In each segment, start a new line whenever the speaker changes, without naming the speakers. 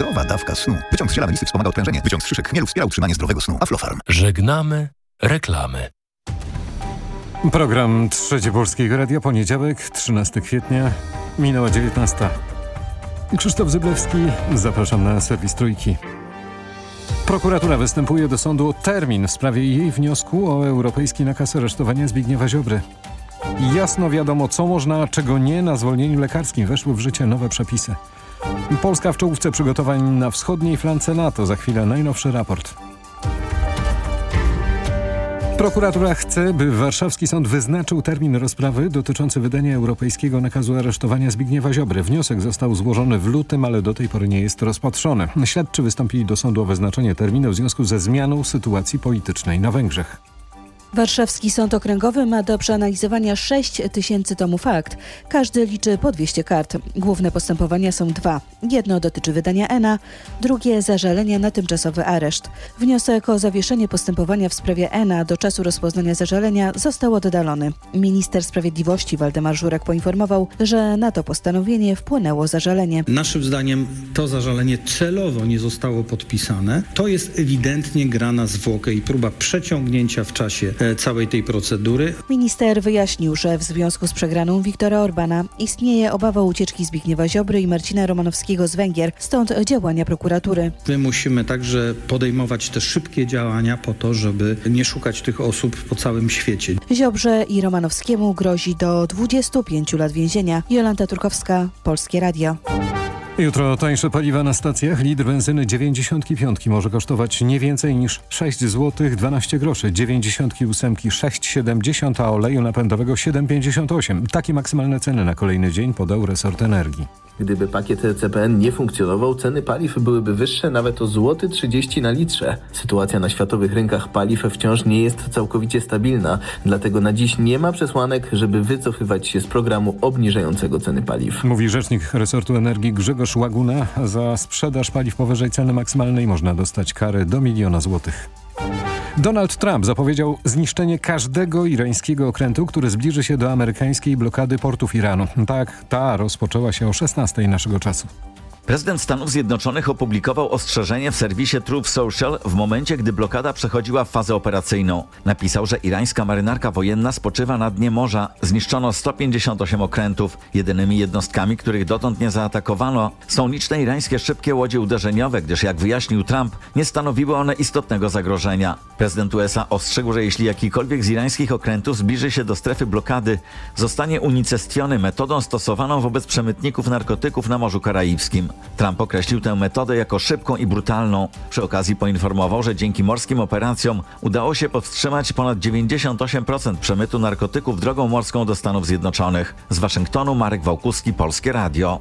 Zdrowa dawka snu. Wyciąg z ziela melisy wspomaga odprężenie. Wyciąg z szyszek chmielu wspiera utrzymanie zdrowego snu. Aflofarm.
Żegnamy reklamy.
Program Trzecie Polskiego Radia, poniedziałek, 13 kwietnia, minęła 19. Krzysztof Zyblewski, zapraszam na serwis Trójki. Prokuratura występuje do sądu o termin w sprawie jej wniosku o europejski nakaz aresztowania Zbigniewa Ziobry. Jasno wiadomo, co można, a czego nie. Na zwolnieniu lekarskim weszły w życie nowe przepisy. Polska w czołówce przygotowań na wschodniej flance NATO. Za chwilę najnowszy raport. Prokuratura chce, by warszawski sąd wyznaczył termin rozprawy dotyczący wydania europejskiego nakazu aresztowania Zbigniewa Ziobry. Wniosek został złożony w lutym, ale do tej pory nie jest rozpatrzony. Śledczy wystąpili do sądu o wyznaczenie terminu w związku ze zmianą sytuacji politycznej na Węgrzech.
Warszawski Sąd Okręgowy ma do przeanalizowania 6 tysięcy tomów akt. Każdy liczy po 200 kart. Główne postępowania są dwa. Jedno dotyczy wydania ENA, drugie zażalenia na tymczasowy areszt. Wniosek o zawieszenie postępowania w sprawie ENA do czasu rozpoznania zażalenia został oddalony. Minister Sprawiedliwości Waldemar Żurek poinformował, że na to postanowienie wpłynęło zażalenie.
Naszym zdaniem to zażalenie celowo nie zostało podpisane. To jest ewidentnie gra na zwłokę i próba przeciągnięcia w czasie całej tej procedury.
Minister wyjaśnił, że w związku z przegraną Wiktora Orbana istnieje obawa ucieczki Zbigniewa Ziobry i Marcina Romanowskiego z Węgier, stąd działania prokuratury.
My musimy także podejmować te szybkie działania po to, żeby nie szukać tych osób po całym świecie.
Ziobrze i Romanowskiemu grozi do 25 lat więzienia. Jolanta Turkowska, Polskie Radio.
Jutro tańsze paliwa na stacjach. Litr benzyny 95 może kosztować nie więcej niż 6 zł 12 groszy. 98 6,70, a oleju napędowego 7,58. Takie maksymalne ceny na kolejny dzień podał resort energii.
Gdyby pakiet CPN nie funkcjonował, ceny paliw byłyby wyższe nawet o złoty 30 na litrze. Sytuacja na światowych rynkach paliw wciąż nie jest całkowicie stabilna, dlatego na dziś nie ma przesłanek, żeby wycofywać się z programu obniżającego ceny paliw.
Mówi rzecznik resortu energii Grzegorz Łaguna. Za sprzedaż paliw powyżej ceny maksymalnej można dostać karę do miliona złotych. Donald Trump zapowiedział zniszczenie każdego irańskiego okrętu, który zbliży się do amerykańskiej blokady portów Iranu. Tak, ta rozpoczęła się o 16 naszego czasu.
Prezydent Stanów Zjednoczonych opublikował ostrzeżenie w serwisie Truth Social w momencie, gdy blokada przechodziła w fazę operacyjną. Napisał, że irańska marynarka wojenna spoczywa na dnie morza. Zniszczono 158 okrętów. Jedynymi jednostkami, których dotąd nie zaatakowano, są liczne irańskie szybkie łodzie uderzeniowe, gdyż jak wyjaśnił Trump, nie stanowiły one istotnego zagrożenia. Prezydent USA ostrzegł, że jeśli jakikolwiek z irańskich okrętów zbliży się do strefy blokady, zostanie unicestwiony metodą stosowaną wobec przemytników narkotyków na Morzu Karaibskim. Trump określił tę metodę jako szybką i brutalną. Przy okazji poinformował, że dzięki morskim operacjom udało się powstrzymać ponad 98% przemytu narkotyków drogą morską do Stanów Zjednoczonych. Z Waszyngtonu Marek Wałkuski, Polskie Radio.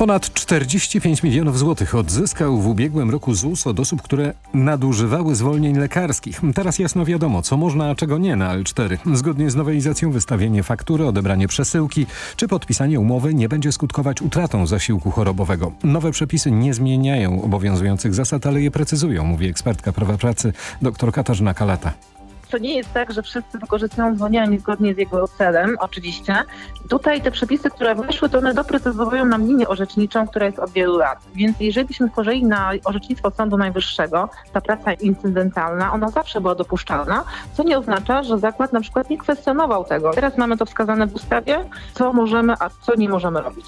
Ponad 45 milionów złotych odzyskał w ubiegłym roku ZUS od osób, które nadużywały zwolnień lekarskich. Teraz jasno wiadomo, co można, a czego nie na L4. Zgodnie z nowelizacją wystawienie faktury, odebranie przesyłki czy podpisanie umowy nie będzie skutkować utratą zasiłku chorobowego. Nowe przepisy nie zmieniają obowiązujących zasad, ale je precyzują, mówi ekspertka prawa pracy dr Katarzyna Kalata
to nie jest tak, że wszyscy wykorzystują zwolnienia niezgodnie z jego celem, oczywiście. Tutaj te przepisy, które weszły, to one doprecyzowują nam linię orzeczniczą, która jest od wielu lat. Więc jeżeli byśmy spojrzeli na orzecznictwo Sądu Najwyższego, ta praca incydentalna, ona zawsze była dopuszczalna, co nie oznacza, że zakład na przykład nie kwestionował tego. Teraz mamy to wskazane w ustawie, co możemy, a co nie możemy robić.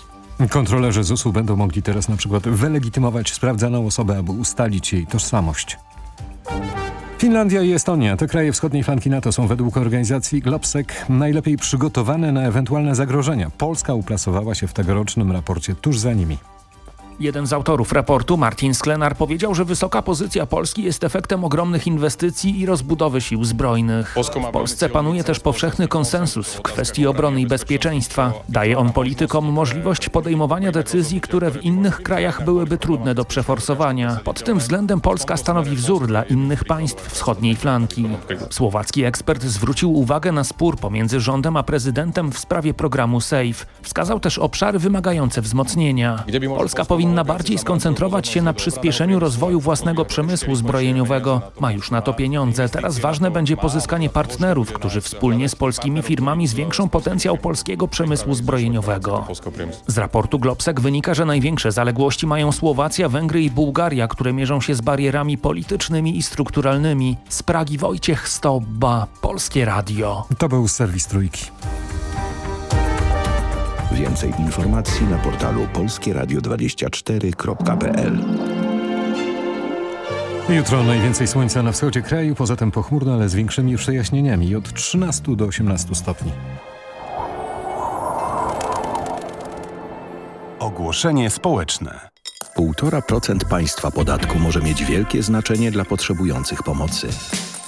Kontrolerzy ZUS-u będą mogli teraz na przykład wylegitymować sprawdzaną osobę, aby ustalić jej tożsamość. Finlandia i Estonia, te kraje wschodniej flanki NATO są według organizacji Globsec najlepiej przygotowane na ewentualne zagrożenia. Polska uplasowała się w tegorocznym raporcie tuż za nimi.
Jeden z autorów raportu, Martin Sklenar, powiedział, że wysoka pozycja Polski jest efektem ogromnych inwestycji i rozbudowy sił zbrojnych. W Polsce panuje też powszechny konsensus w kwestii obrony i bezpieczeństwa. Daje on politykom możliwość podejmowania decyzji, które w innych krajach byłyby trudne do przeforsowania. Pod tym względem Polska stanowi wzór dla innych państw wschodniej flanki. Słowacki ekspert zwrócił uwagę na spór pomiędzy rządem a prezydentem w sprawie programu SAFE. Wskazał też obszary wymagające wzmocnienia. Polska powinna powinna bardziej skoncentrować się na przyspieszeniu rozwoju własnego przemysłu zbrojeniowego. Ma już na to pieniądze. Teraz ważne będzie pozyskanie partnerów, którzy wspólnie z polskimi firmami zwiększą potencjał polskiego przemysłu zbrojeniowego. Z raportu Globsek wynika, że największe zaległości mają Słowacja, Węgry i Bułgaria, które mierzą się z barierami politycznymi i strukturalnymi. Z Pragi Wojciech Stobba, Polskie Radio.
To był serwis Trójki.
Więcej informacji na portalu polskieradio24.pl
Jutro najwięcej słońca na wschodzie kraju, poza tym pochmurno, ale z większymi przejaśnieniami od 13 do 18 stopni.
Ogłoszenie społeczne.
1,5% państwa podatku może mieć wielkie znaczenie dla potrzebujących pomocy.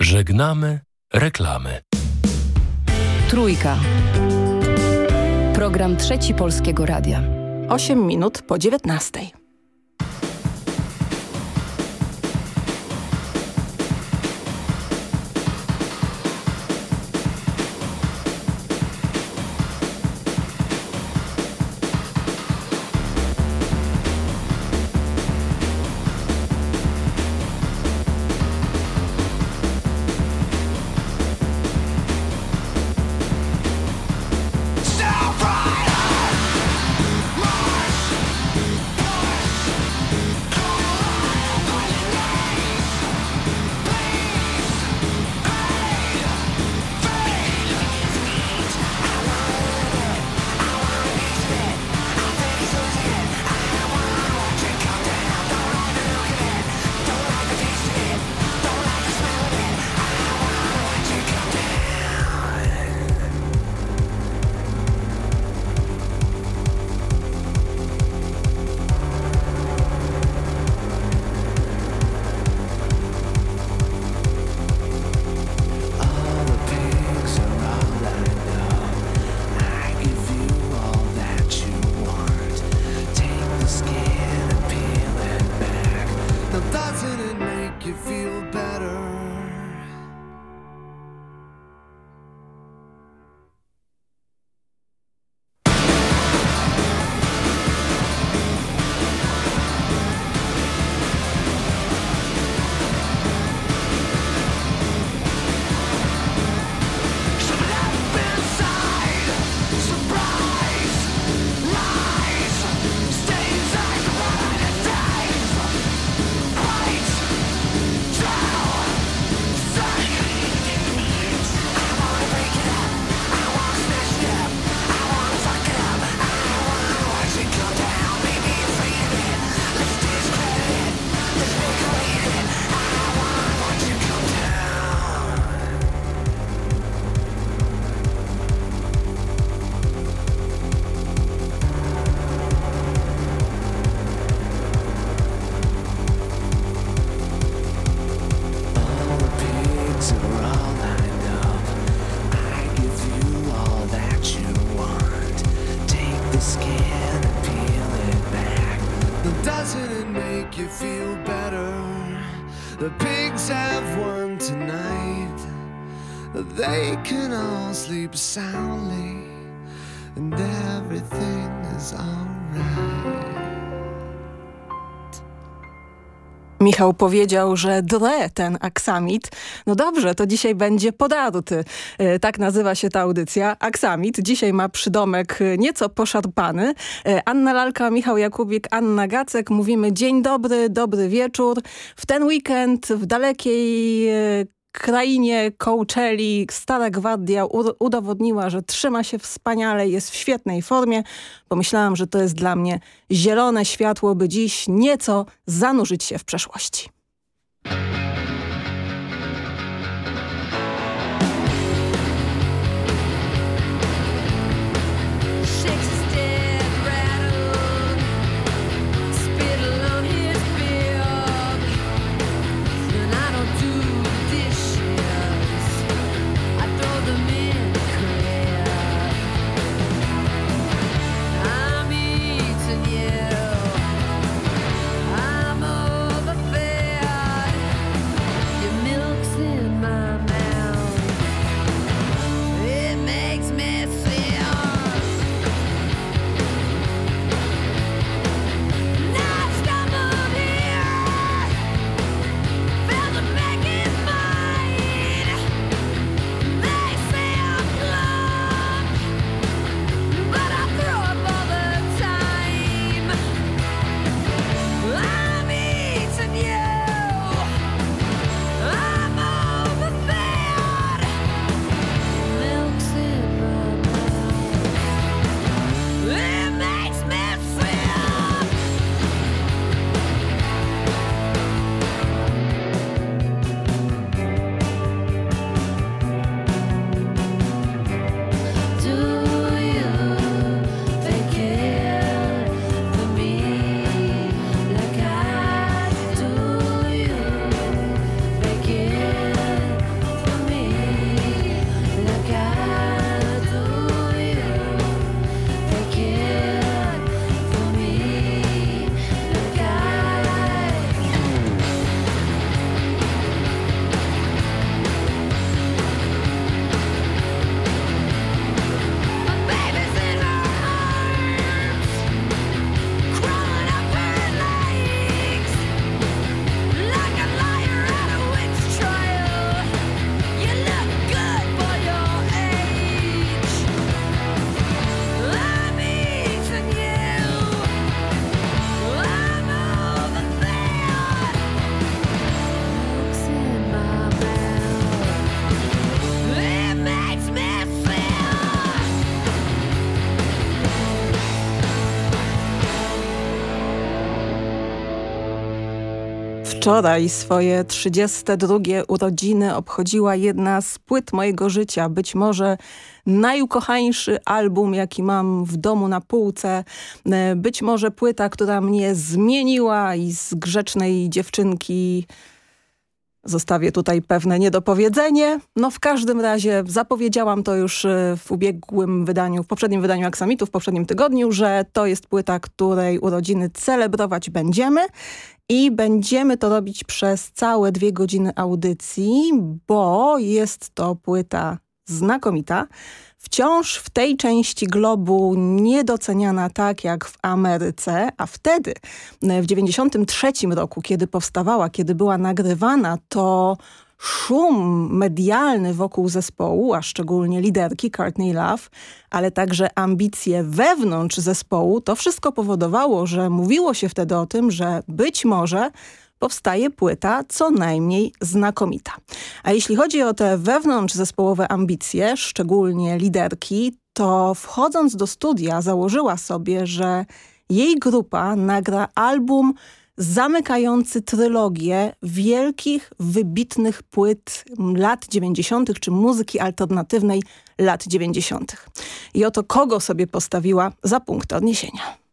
Żegnamy reklamy.
Trójka. Program Trzeci Polskiego Radia.
8 minut po 19.
sleep soundly, and everything is alright.
Michał powiedział, że dre ten aksamit. No dobrze, to dzisiaj będzie podarty. E, tak nazywa się ta audycja. Aksamit. Dzisiaj ma przydomek e, nieco poszarpany. E, Anna Lalka, Michał Jakubik, Anna Gacek. Mówimy dzień dobry, dobry wieczór. W ten weekend w dalekiej krainie Coachelli Stara Gwardia udowodniła, że trzyma się wspaniale, jest w świetnej formie. Pomyślałam, że to jest dla mnie zielone światło, by dziś nieco zanurzyć się w przeszłości. Wczoraj swoje 32 urodziny obchodziła jedna z płyt mojego życia, być może najukochańszy album, jaki mam w domu na półce. E, być może płyta, która mnie zmieniła i z grzecznej dziewczynki Zostawię tutaj pewne niedopowiedzenie. No w każdym razie zapowiedziałam to już e, w ubiegłym wydaniu, w poprzednim wydaniu Aksamitu, w poprzednim tygodniu, że to jest płyta, której urodziny celebrować będziemy i będziemy to robić przez całe dwie godziny audycji, bo jest to płyta znakomita. Wciąż w tej części globu niedoceniana tak jak w Ameryce, a wtedy w 93 roku, kiedy powstawała, kiedy była nagrywana, to szum medialny wokół zespołu, a szczególnie liderki Courtney Love, ale także ambicje wewnątrz zespołu, to wszystko powodowało, że mówiło się wtedy o tym, że być może powstaje płyta co najmniej znakomita. A jeśli chodzi o te wewnątrz zespołowe ambicje, szczególnie liderki, to wchodząc do studia założyła sobie, że jej grupa nagra album zamykający trylogię wielkich, wybitnych płyt lat 90. czy muzyki alternatywnej lat 90. I oto kogo sobie postawiła za punkt odniesienia.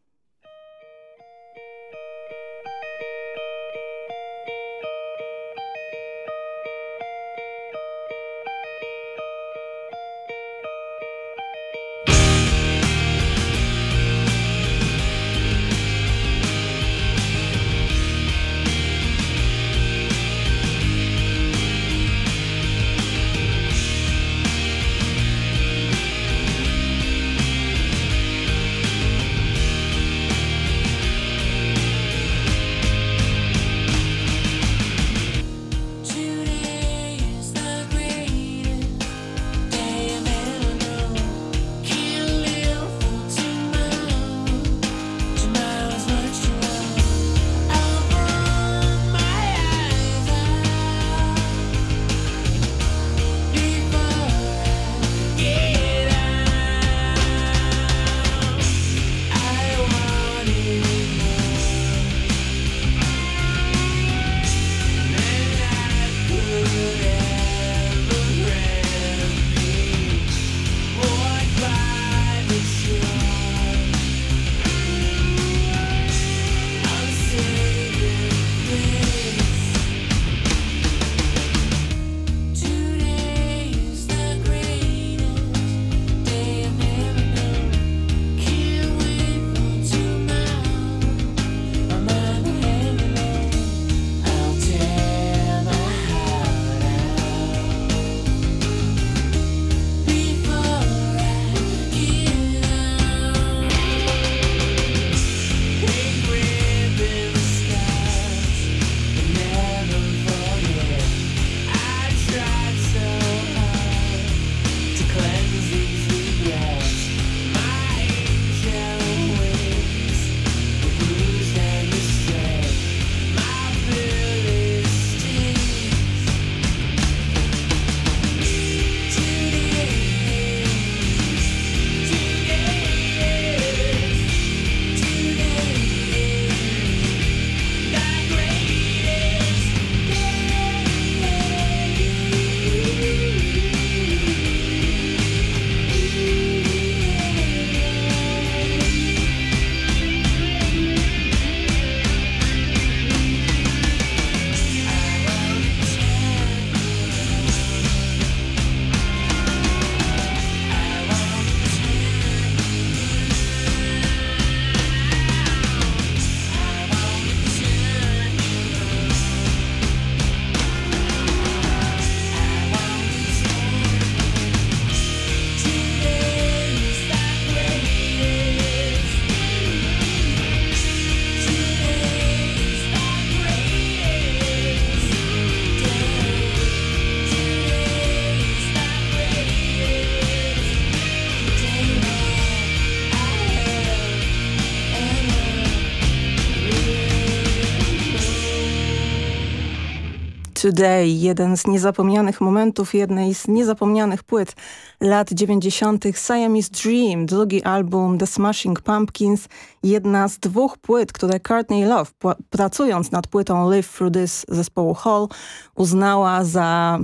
Today, jeden z niezapomnianych momentów jednej z niezapomnianych płyt lat 90. Siamese Dream, drugi album The Smashing Pumpkins, jedna z dwóch płyt, które Courtney Love pracując nad płytą Live Through This zespołu Hall uznała za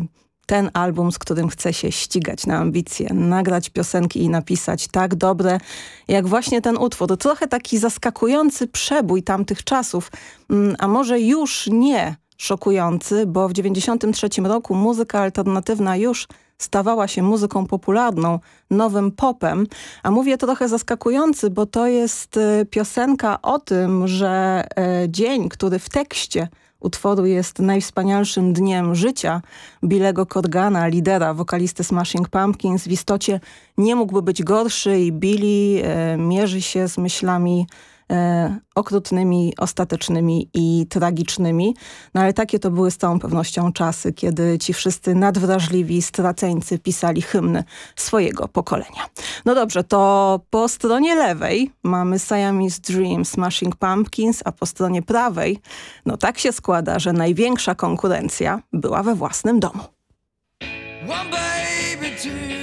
ten album, z którym chce się ścigać na ambicje, nagrać piosenki i napisać tak dobre, jak właśnie ten utwór. To trochę taki zaskakujący przebój tamtych czasów, mm, a może już nie szokujący, bo w 1993 roku muzyka alternatywna już stawała się muzyką popularną, nowym popem. A mówię to trochę zaskakujący, bo to jest e, piosenka o tym, że e, dzień, który w tekście utworu jest najwspanialszym dniem życia Billego Corgana, lidera, wokalisty Smashing Pumpkins, w istocie nie mógłby być gorszy i Billy e, mierzy się z myślami okrutnymi, ostatecznymi i tragicznymi. No ale takie to były z całą pewnością czasy, kiedy ci wszyscy nadwrażliwi straceńcy pisali hymny swojego pokolenia. No dobrze, to po stronie lewej mamy Siamese Dream, Smashing Pumpkins, a po stronie prawej, no tak się składa, że największa konkurencja była we własnym domu. One baby, two,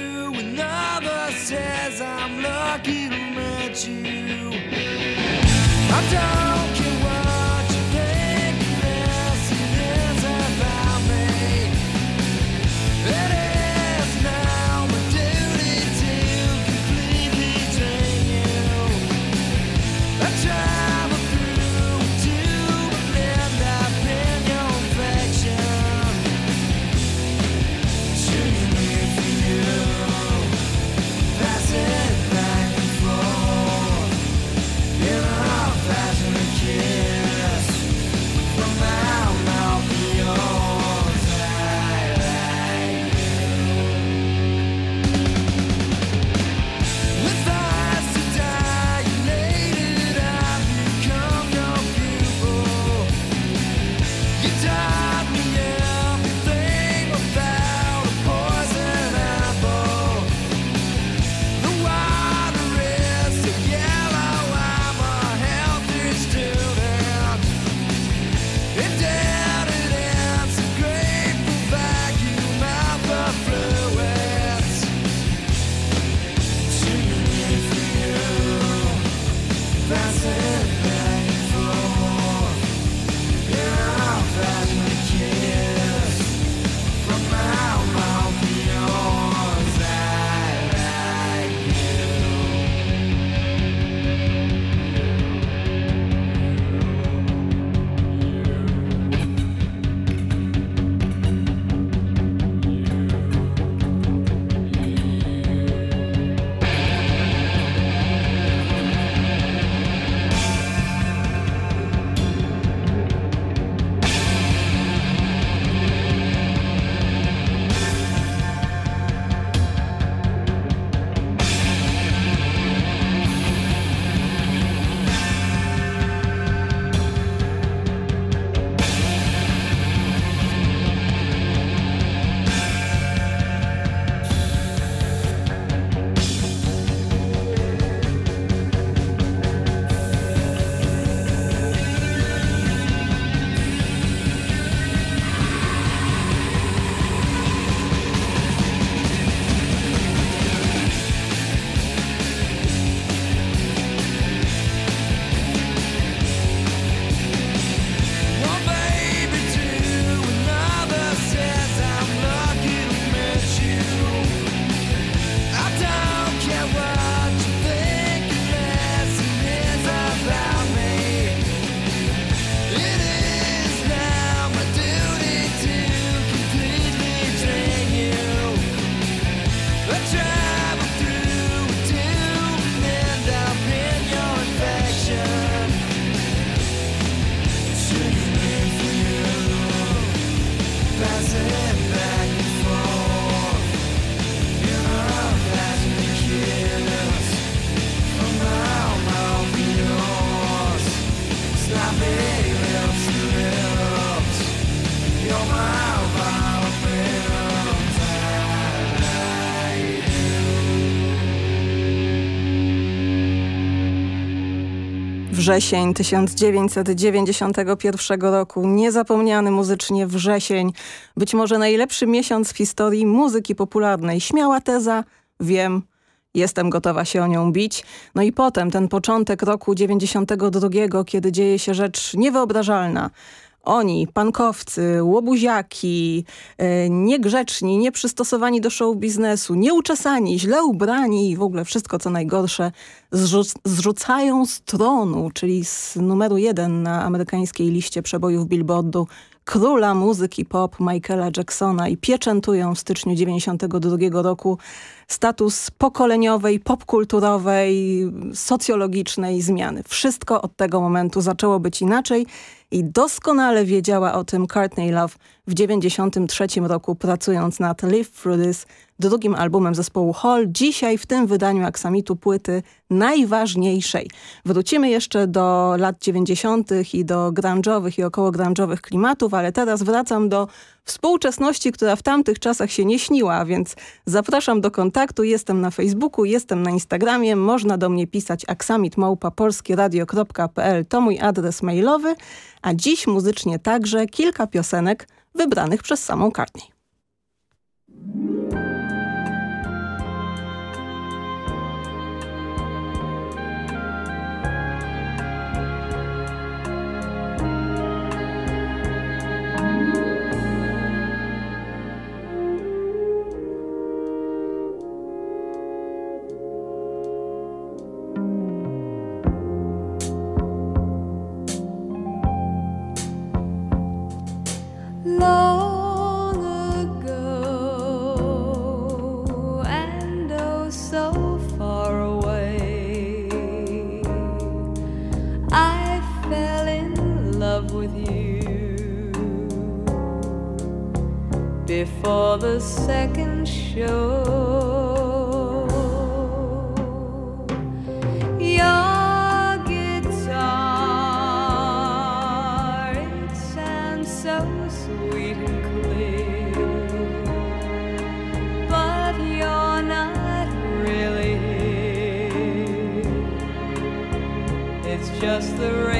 Wrzesień 1991 roku, niezapomniany muzycznie wrzesień, być może najlepszy miesiąc w historii muzyki popularnej. Śmiała teza, wiem, jestem gotowa się o nią bić. No i potem ten początek roku 92, kiedy dzieje się rzecz niewyobrażalna. Oni, pankowcy, łobuziaki, e, niegrzeczni, nieprzystosowani do show biznesu, nieuczesani, źle ubrani i w ogóle wszystko co najgorsze, zrzuc zrzucają z tronu, czyli z numeru jeden na amerykańskiej liście przebojów Billboardu króla muzyki pop Michaela Jacksona i pieczętują w styczniu 92 roku status pokoleniowej, popkulturowej, socjologicznej zmiany. Wszystko od tego momentu zaczęło być inaczej i doskonale wiedziała o tym Courtney Love w 93 roku pracując nad Live Through This, drugim albumem zespołu Hall, dzisiaj w tym wydaniu aksamitu płyty najważniejszej. Wrócimy jeszcze do lat 90. i do grunge'owych i około grunge'owych klimatów, ale teraz wracam do współczesności, która w tamtych czasach się nie śniła, więc zapraszam do kontaktu. Jestem na Facebooku, jestem na Instagramie, można do mnie pisać aksamitmałpa.polskieradio.pl to mój adres mailowy, a dziś muzycznie także kilka piosenek wybranych przez samą long
ago. And oh so far away. I fell in love with you before the second show. just the rain.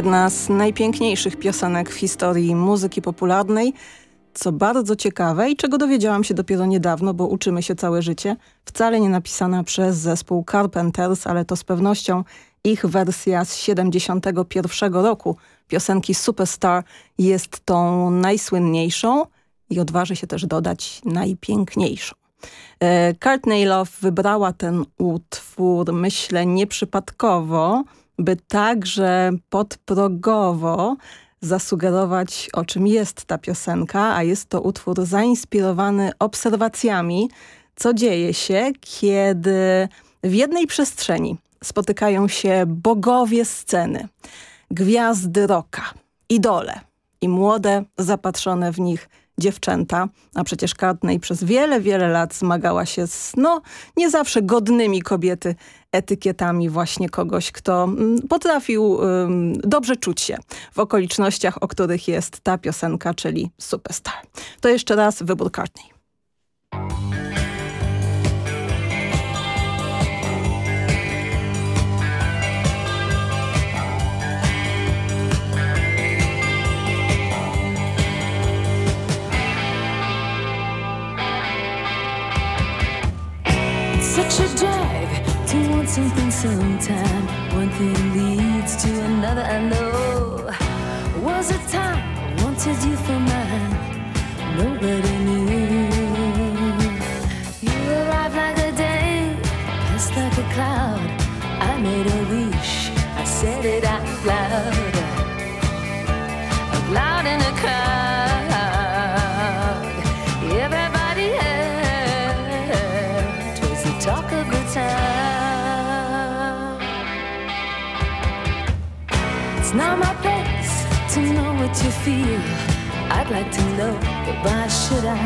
Jedna z najpiękniejszych piosenek w historii muzyki popularnej, co bardzo ciekawe i czego dowiedziałam się dopiero niedawno, bo uczymy się całe życie, wcale nie napisana przez zespół Carpenters, ale to z pewnością ich wersja z 71 roku. Piosenki Superstar jest tą najsłynniejszą i odważy się też dodać najpiękniejszą. E, Courtney Love wybrała ten utwór, myślę, nieprzypadkowo, by także podprogowo zasugerować, o czym jest ta piosenka, a jest to utwór zainspirowany obserwacjami, co dzieje się, kiedy w jednej przestrzeni spotykają się bogowie sceny, gwiazdy rocka, idole i młode, zapatrzone w nich dziewczęta, a przecież Courtney przez wiele, wiele lat zmagała się z, no, nie zawsze godnymi kobiety etykietami właśnie kogoś, kto mm, potrafił dobrze czuć się w okolicznościach, o których jest ta piosenka, czyli Superstar. To jeszcze raz wybór Courtney.
such a something sometime. One thing leads to another, I know. Was a time I wanted you for mine. Nobody knew. It's not my place to know what you feel. I'd like to know, but why should I?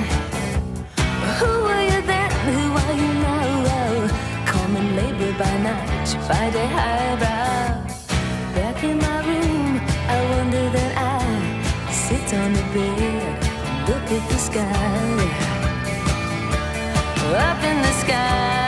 Who were you then? Who are you now? Common labor by night, by day highbrow. Back in my room, I wonder that I sit on the bed, look at the sky. Up in the sky,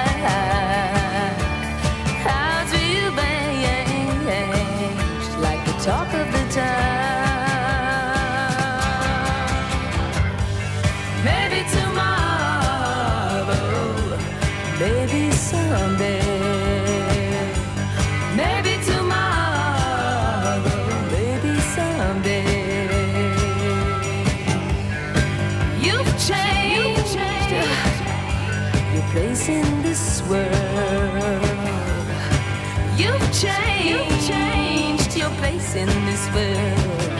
You've changed, you've changed your place in this world.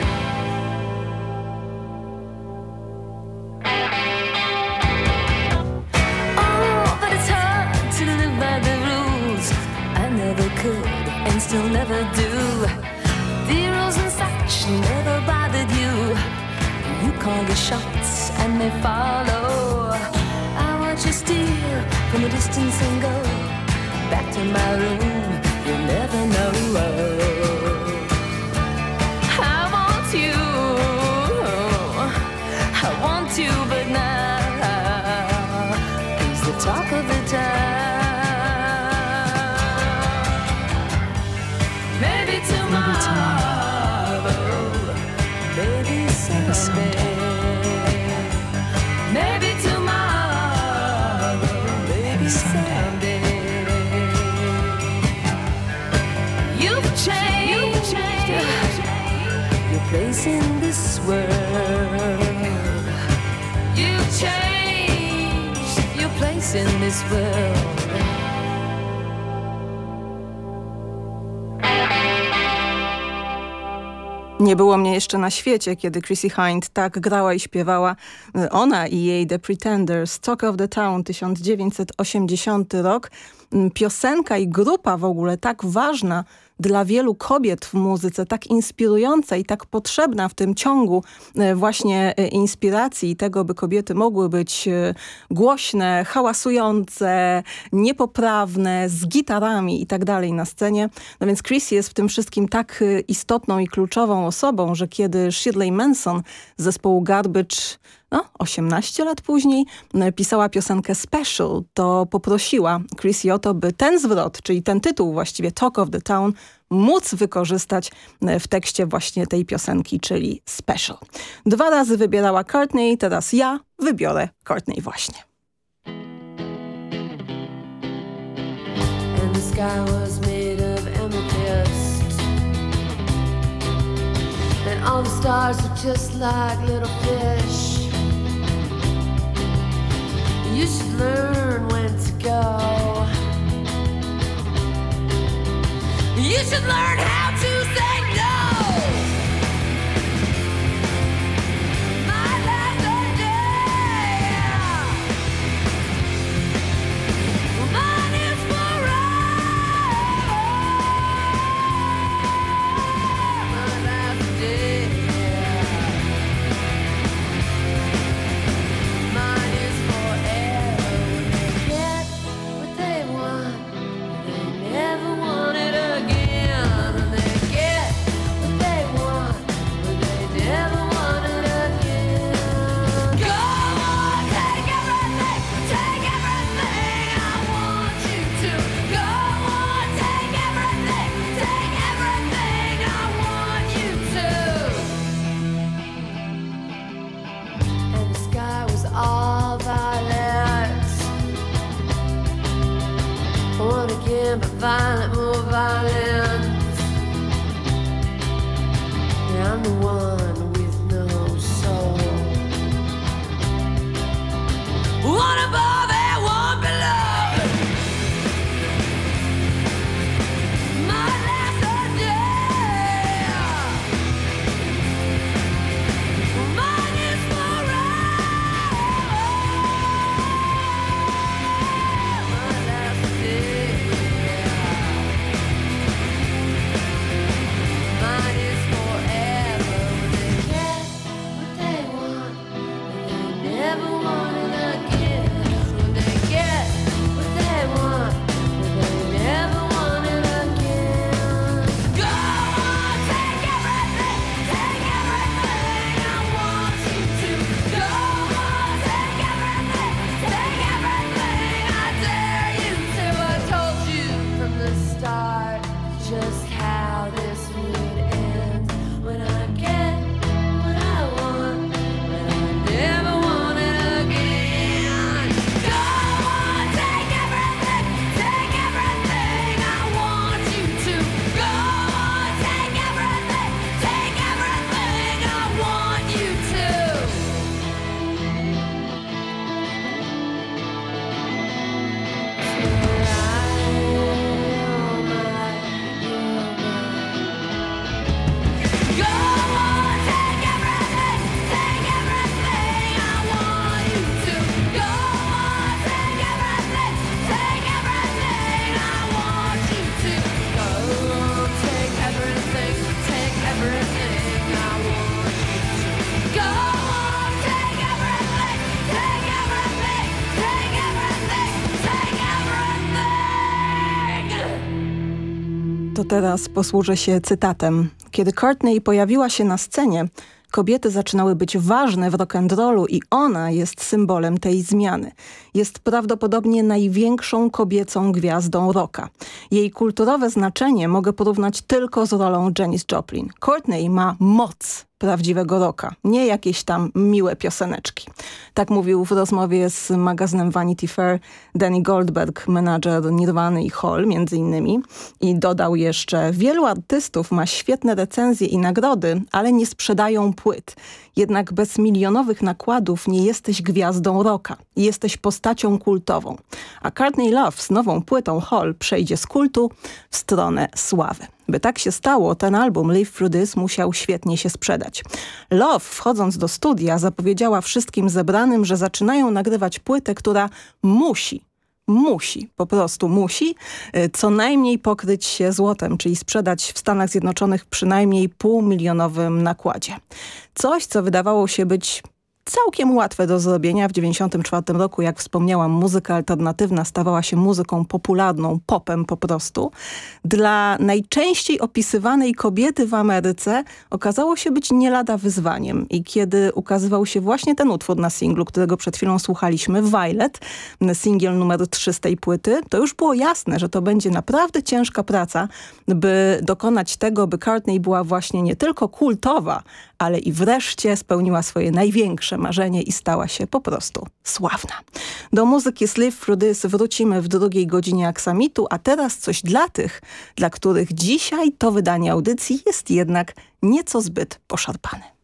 Oh, but it's hard to live by the rules. I never could and still never do. The rules and such never bothered you. You call the shots and they follow. I watch you steal from a distance and go back to my room. You'll never know. In this world.
Nie było mnie jeszcze na świecie, kiedy Chrissy Hind tak grała i śpiewała. Ona i jej The Pretenders, Talk of the Town, 1980 rok. Piosenka i grupa w ogóle tak ważna dla wielu kobiet w muzyce, tak inspirująca i tak potrzebna w tym ciągu e, właśnie e, inspiracji i tego, by kobiety mogły być e, głośne, hałasujące, niepoprawne, z gitarami i tak dalej na scenie. No więc Chrissy jest w tym wszystkim tak istotną i kluczową osobą, że kiedy Shirley Manson z zespołu Garbage No, 18 lat później e, pisała piosenkę Special, to poprosiła Chris Otto, by ten zwrot, czyli ten tytuł właściwie Talk of the Town, móc wykorzystać e, w tekście właśnie tej piosenki, czyli Special. Dwa razy wybierała Courtney, teraz ja wybiorę Courtney właśnie.
And the sky was made of amethyst And all the stars are just like little fish You should learn when to go. You should learn how to say Again, but violent, more violent Yeah, I'm the one
teraz posłużę się cytatem. Kiedy Courtney pojawiła się na scenie, kobiety zaczynały być ważne w rock'n'rollu i ona jest symbolem tej zmiany. Jest prawdopodobnie największą kobiecą gwiazdą rocka. Jej kulturowe znaczenie mogę porównać tylko z rolą Janis Joplin. Courtney ma moc prawdziwego rocka, nie jakieś tam miłe pioseneczki. Tak mówił w rozmowie z magazynem Vanity Fair Danny Goldberg, menadżer Nirwany i Hall między innymi. I dodał jeszcze, wielu artystów ma świetne recenzje i nagrody, ale nie sprzedają płyt. Jednak bez milionowych nakładów nie jesteś gwiazdą rocka. Jesteś postacią kultową. A Courtney Love z nową płytą Hall przejdzie z kultu w stronę sławy. By tak się stało, ten album Live Through This musiał świetnie się sprzedać. Love, wchodząc do studia, zapowiedziała wszystkim zebranym, że zaczynają nagrywać płytę, która musi musi, po prostu musi, y, co najmniej pokryć się złotem, czyli sprzedać w Stanach Zjednoczonych przynajmniej półmilionowym nakładzie. Coś, co wydawało się być
całkiem łatwe do zrobienia. W 1994 roku, jak wspomniałam, muzyka alternatywna stawała się muzyką popularną, popem po prostu. Dla najczęściej opisywanej kobiety w Ameryce okazało się być nie lada wyzwaniem. I kiedy ukazywał się właśnie ten utwór na singlu, którego przed chwilą słuchaliśmy, Violet, singiel numer 3 z tej płyty, to już było jasne, że to będzie naprawdę ciężka praca, by dokonać tego, by Courtney była właśnie nie tylko kultowa, ale i wreszcie spełniła swoje największe marzenie i stała się po prostu sławna. Do muzyki Through This wrócimy w drugiej godzinie Aksamitu, a teraz coś dla tych, dla których dzisiaj to wydanie audycji jest jednak nieco zbyt poszarpane.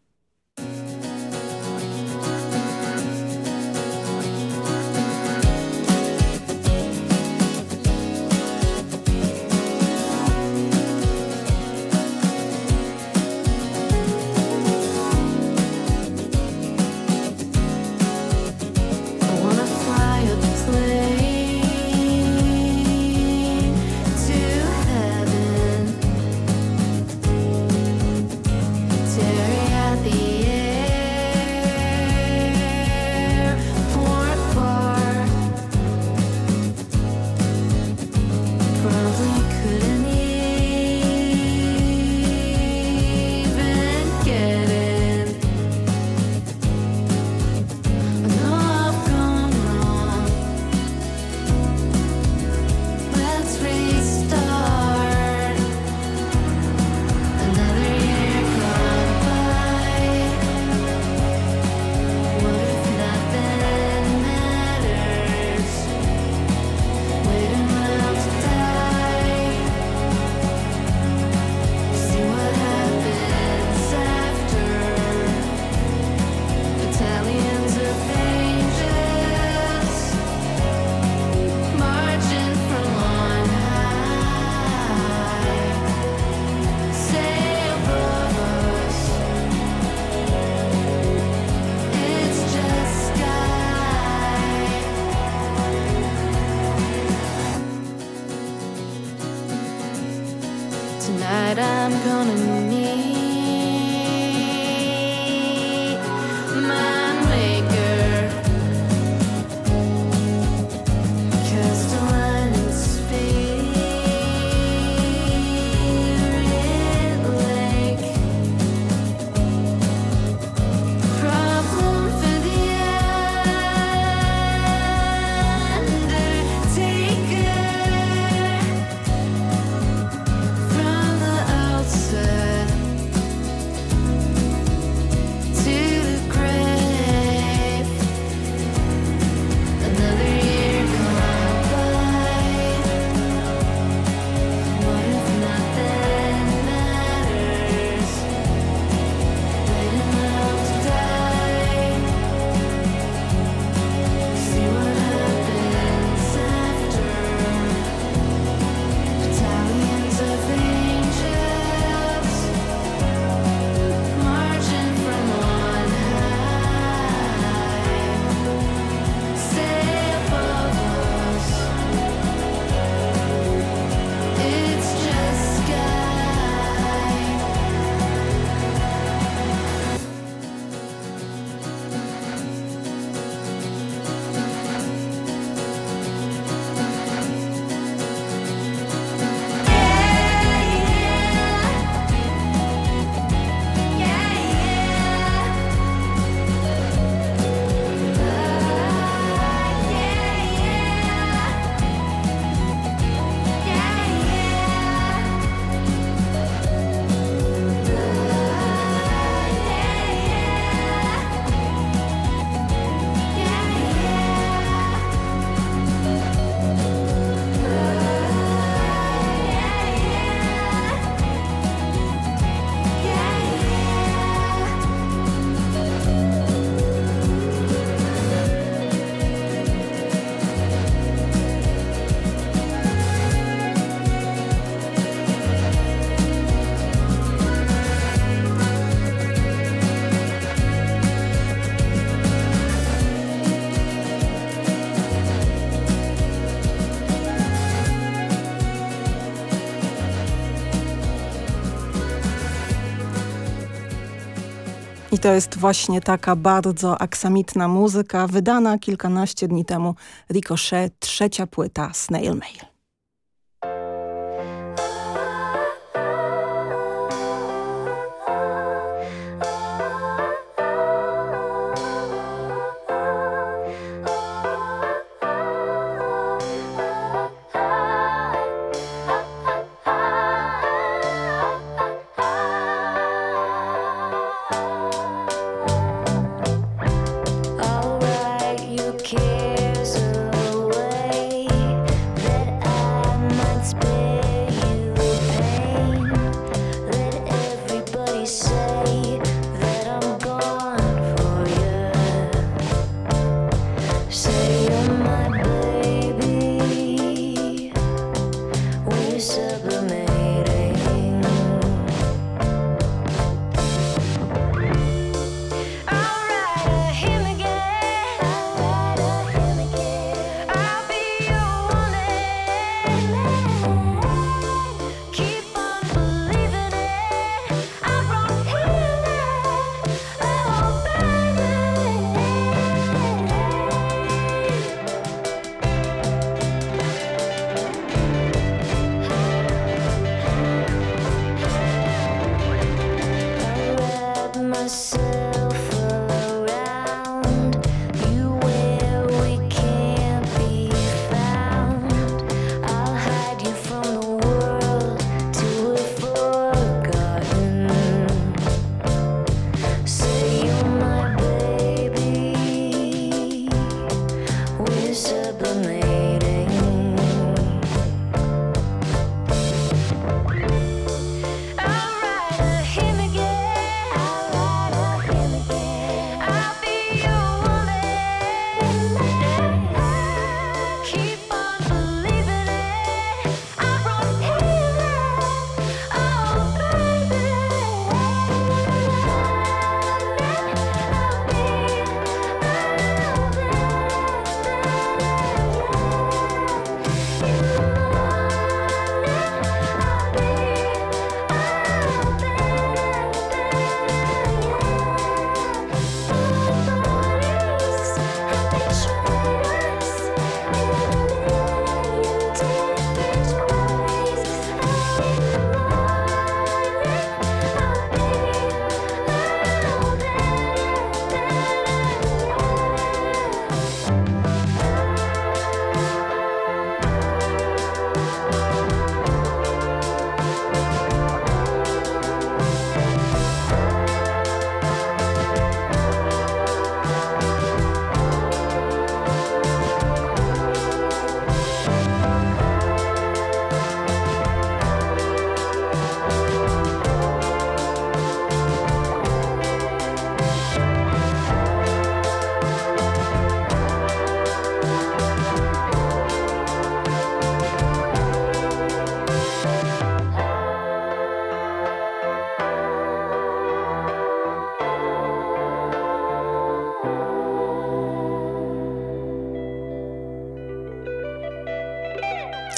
To jest właśnie taka bardzo aksamitna muzyka, wydana kilkanaście dni temu Ricochet, trzecia płyta Snail Mail.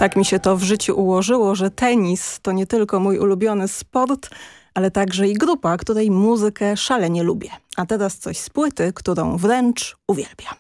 Tak mi się to w życiu ułożyło, że tenis to nie tylko mój ulubiony sport, ale także i grupa, której muzykę szalenie lubię. A teraz coś z płyty, którą wręcz uwielbiam.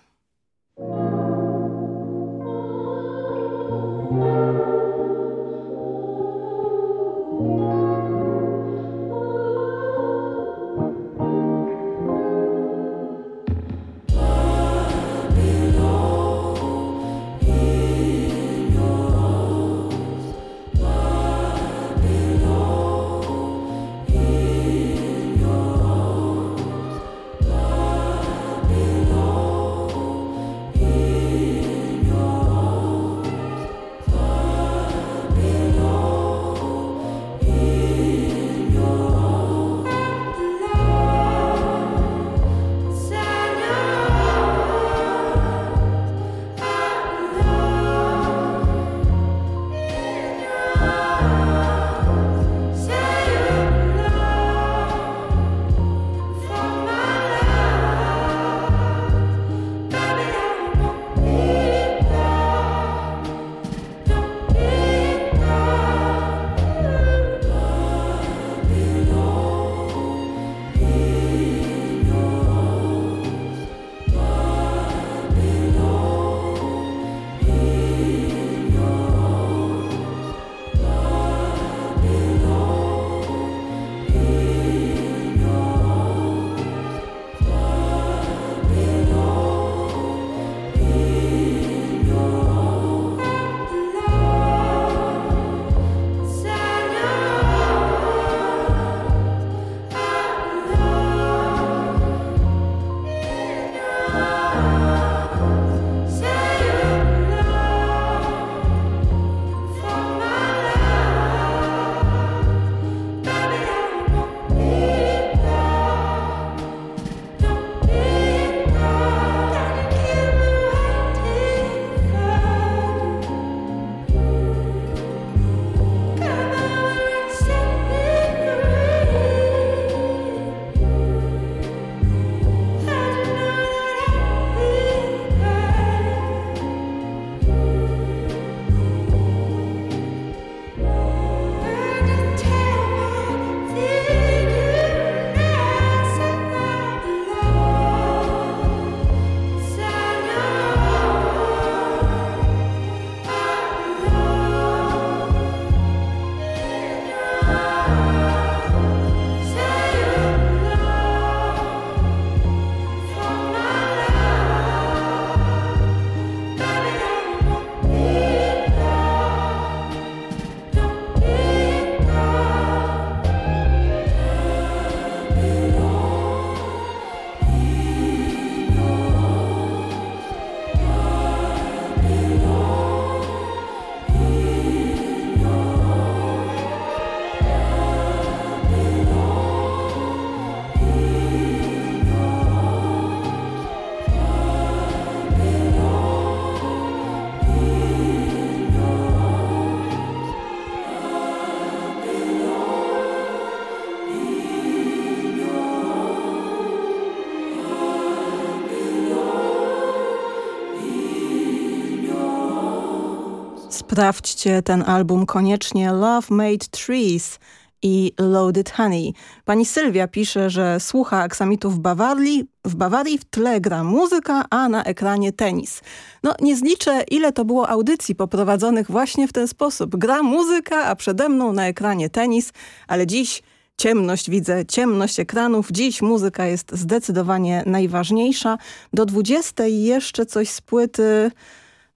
Sprawdźcie ten album koniecznie Love Made Trees i Loaded Honey. Pani Sylwia pisze, że słucha aksamitów w Bawarii, w Bawarii w tle gra muzyka, a na ekranie tenis. No nie zliczę ile to było audycji poprowadzonych właśnie w ten sposób. Gra muzyka, a przede mną na ekranie tenis, ale dziś ciemność widzę, ciemność ekranów. Dziś muzyka jest zdecydowanie najważniejsza. Do 20 jeszcze coś z płyty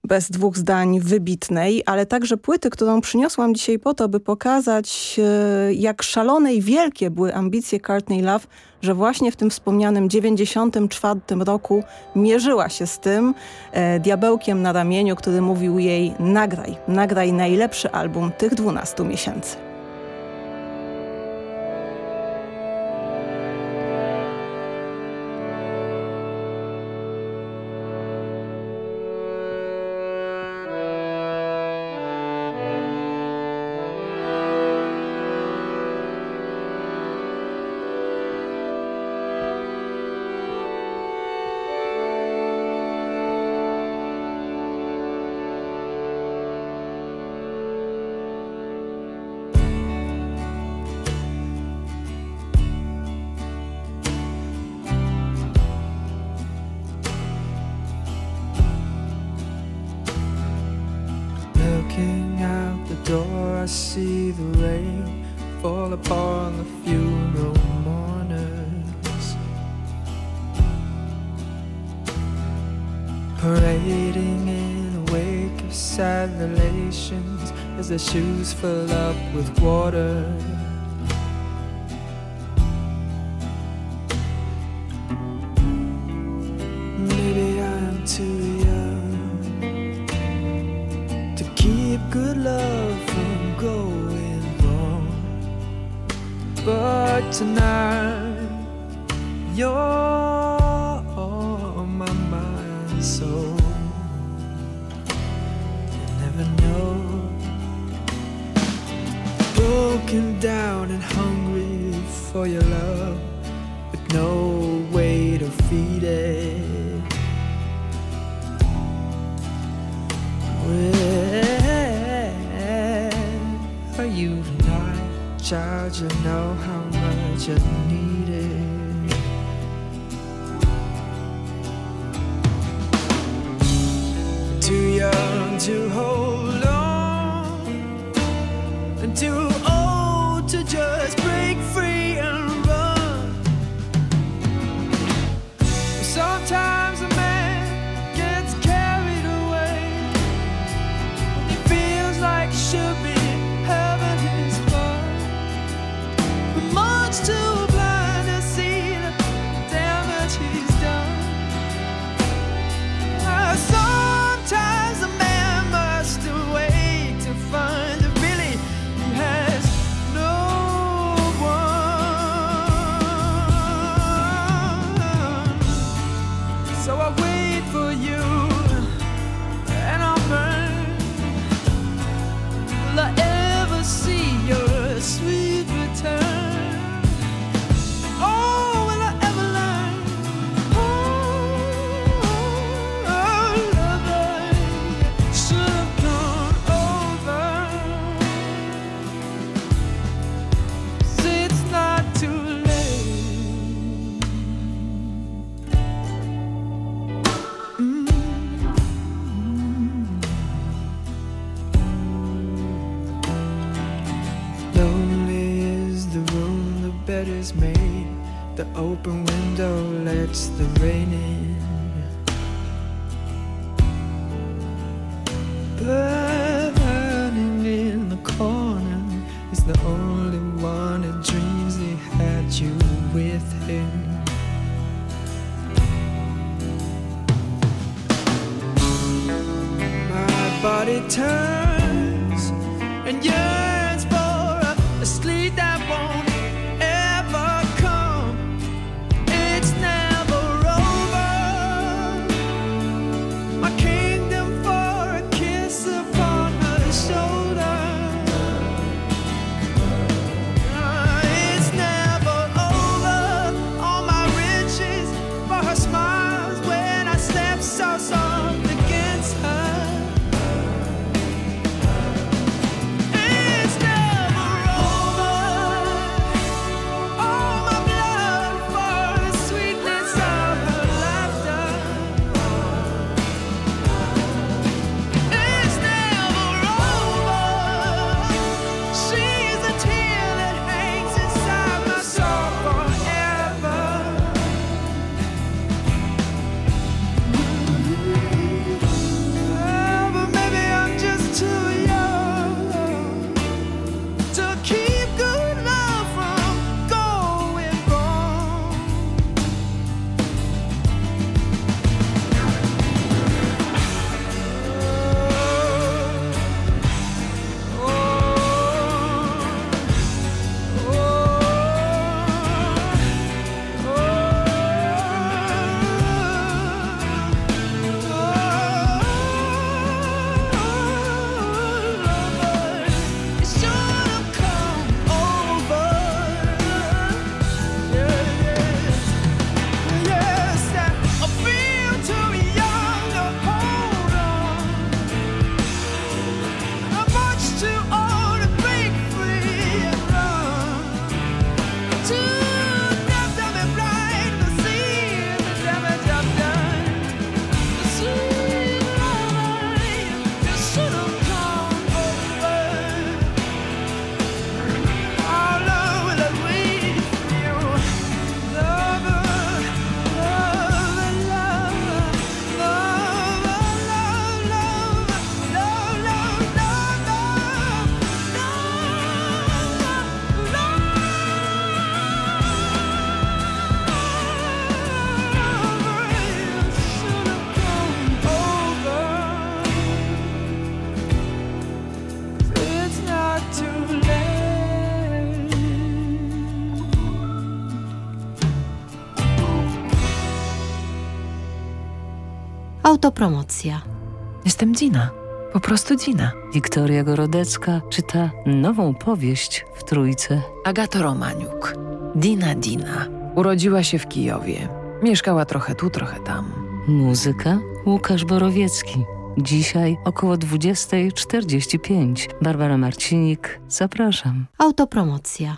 bez dwóch zdań wybitnej, ale także płyty, którą przyniosłam dzisiaj po to, by pokazać e, jak szalone i wielkie były ambicje Courtney Love, że właśnie w tym wspomnianym 94 roku mierzyła się z tym e, diabełkiem na ramieniu, który mówił jej nagraj, nagraj najlepszy album tych 12 miesięcy.
Parading in the wake of sad relations as their shoes fill up with water.
Autopromocja.
Jestem Dina. Po prostu Dina.
Wiktoria Gorodecka czyta nową powieść w Trójce.
Agato Romaniuk. Dina Dina. Urodziła się w Kijowie. Mieszkała trochę tu, trochę tam.
Muzyka Łukasz Borowiecki. Dzisiaj około 20.45. Barbara Marcinik. Zapraszam.
Autopromocja.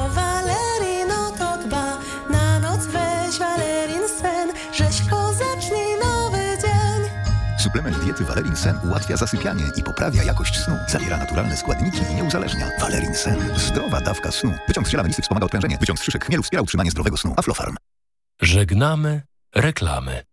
Suplement diety Valerin Sen ułatwia zasypianie i poprawia jakość snu. Zawiera naturalne składniki i nie uzależnia. Valerin Sen. Zdrowa dawka snu. Wyciąg z wspomaga odprężenie. Wyciąg z szyszek chmielu wspiera utrzymanie zdrowego snu. Aflofarm.
Żegnamy reklamy.